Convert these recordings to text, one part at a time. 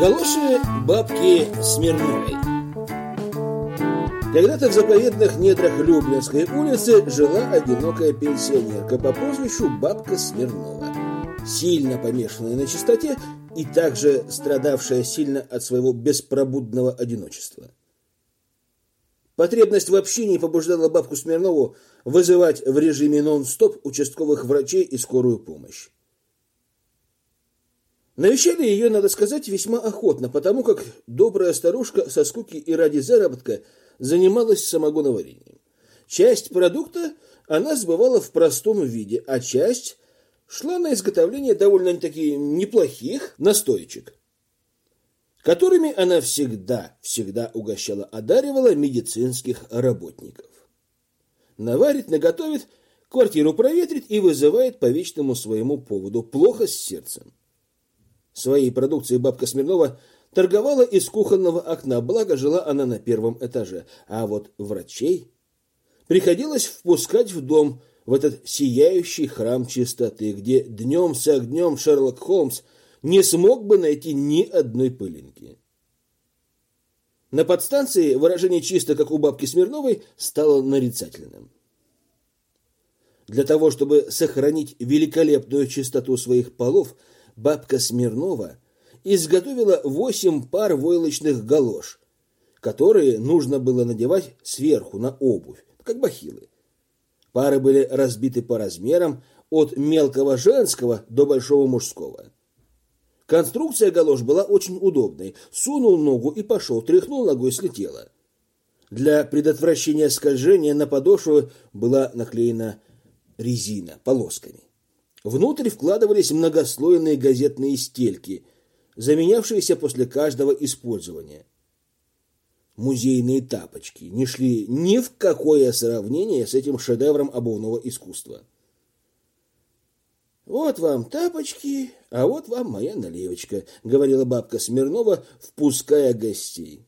Галоши бабки Смирновой Когда-то в заповедных недрах Люблинской улицы жила одинокая пенсионерка по прозвищу Бабка Смирнова, сильно помешанная на чистоте и также страдавшая сильно от своего беспробудного одиночества. Потребность в общении побуждала бабку Смирнову вызывать в режиме нон-стоп участковых врачей и скорую помощь. Навещали ее, надо сказать, весьма охотно, потому как добрая старушка со скуки и ради заработка занималась самогоноварением. Часть продукта она сбывала в простом виде, а часть шла на изготовление довольно-таки неплохих настоечек, которыми она всегда, всегда угощала, одаривала медицинских работников. Наварит, наготовит, квартиру проветрит и вызывает по вечному своему поводу плохо с сердцем. Своей продукцией бабка Смирнова торговала из кухонного окна, благо жила она на первом этаже. А вот врачей приходилось впускать в дом, в этот сияющий храм чистоты, где днем с огнем Шерлок Холмс не смог бы найти ни одной пылинки. На подстанции выражение «чисто, как у бабки Смирновой» стало нарицательным. Для того, чтобы сохранить великолепную чистоту своих полов – бабка Смирнова изготовила восемь пар войлочных галош, которые нужно было надевать сверху на обувь, как бахилы. Пары были разбиты по размерам от мелкого женского до большого мужского. Конструкция галош была очень удобной. Сунул ногу и пошел, тряхнул ногой, слетела. Для предотвращения скольжения на подошву была наклеена резина полосками. Внутрь вкладывались многослойные газетные стельки, заменявшиеся после каждого использования. Музейные тапочки не шли ни в какое сравнение с этим шедевром обувного искусства. «Вот вам тапочки, а вот вам моя наливочка», — говорила бабка Смирнова, впуская гостей.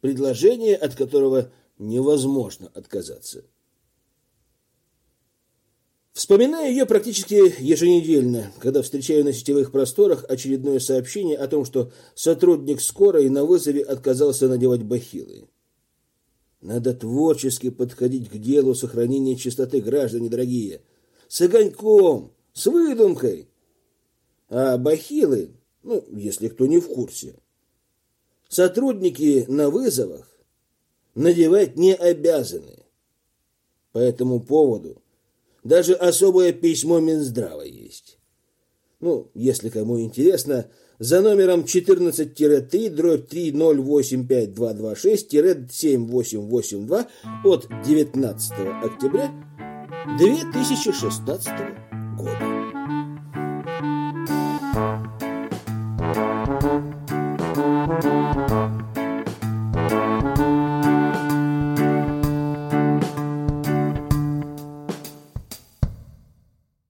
Предложение, от которого невозможно отказаться. Вспоминаю ее практически еженедельно, когда встречаю на сетевых просторах очередное сообщение о том, что сотрудник скорой на вызове отказался надевать бахилы. Надо творчески подходить к делу сохранения чистоты, граждане дорогие. С огоньком, с выдумкой. А бахилы, ну, если кто не в курсе, сотрудники на вызовах надевать не обязаны. По этому поводу даже особое письмо Минздрава есть. Ну, если кому интересно, за номером 14-3, дробь 3085226-7882 от 19 октября 2016 года.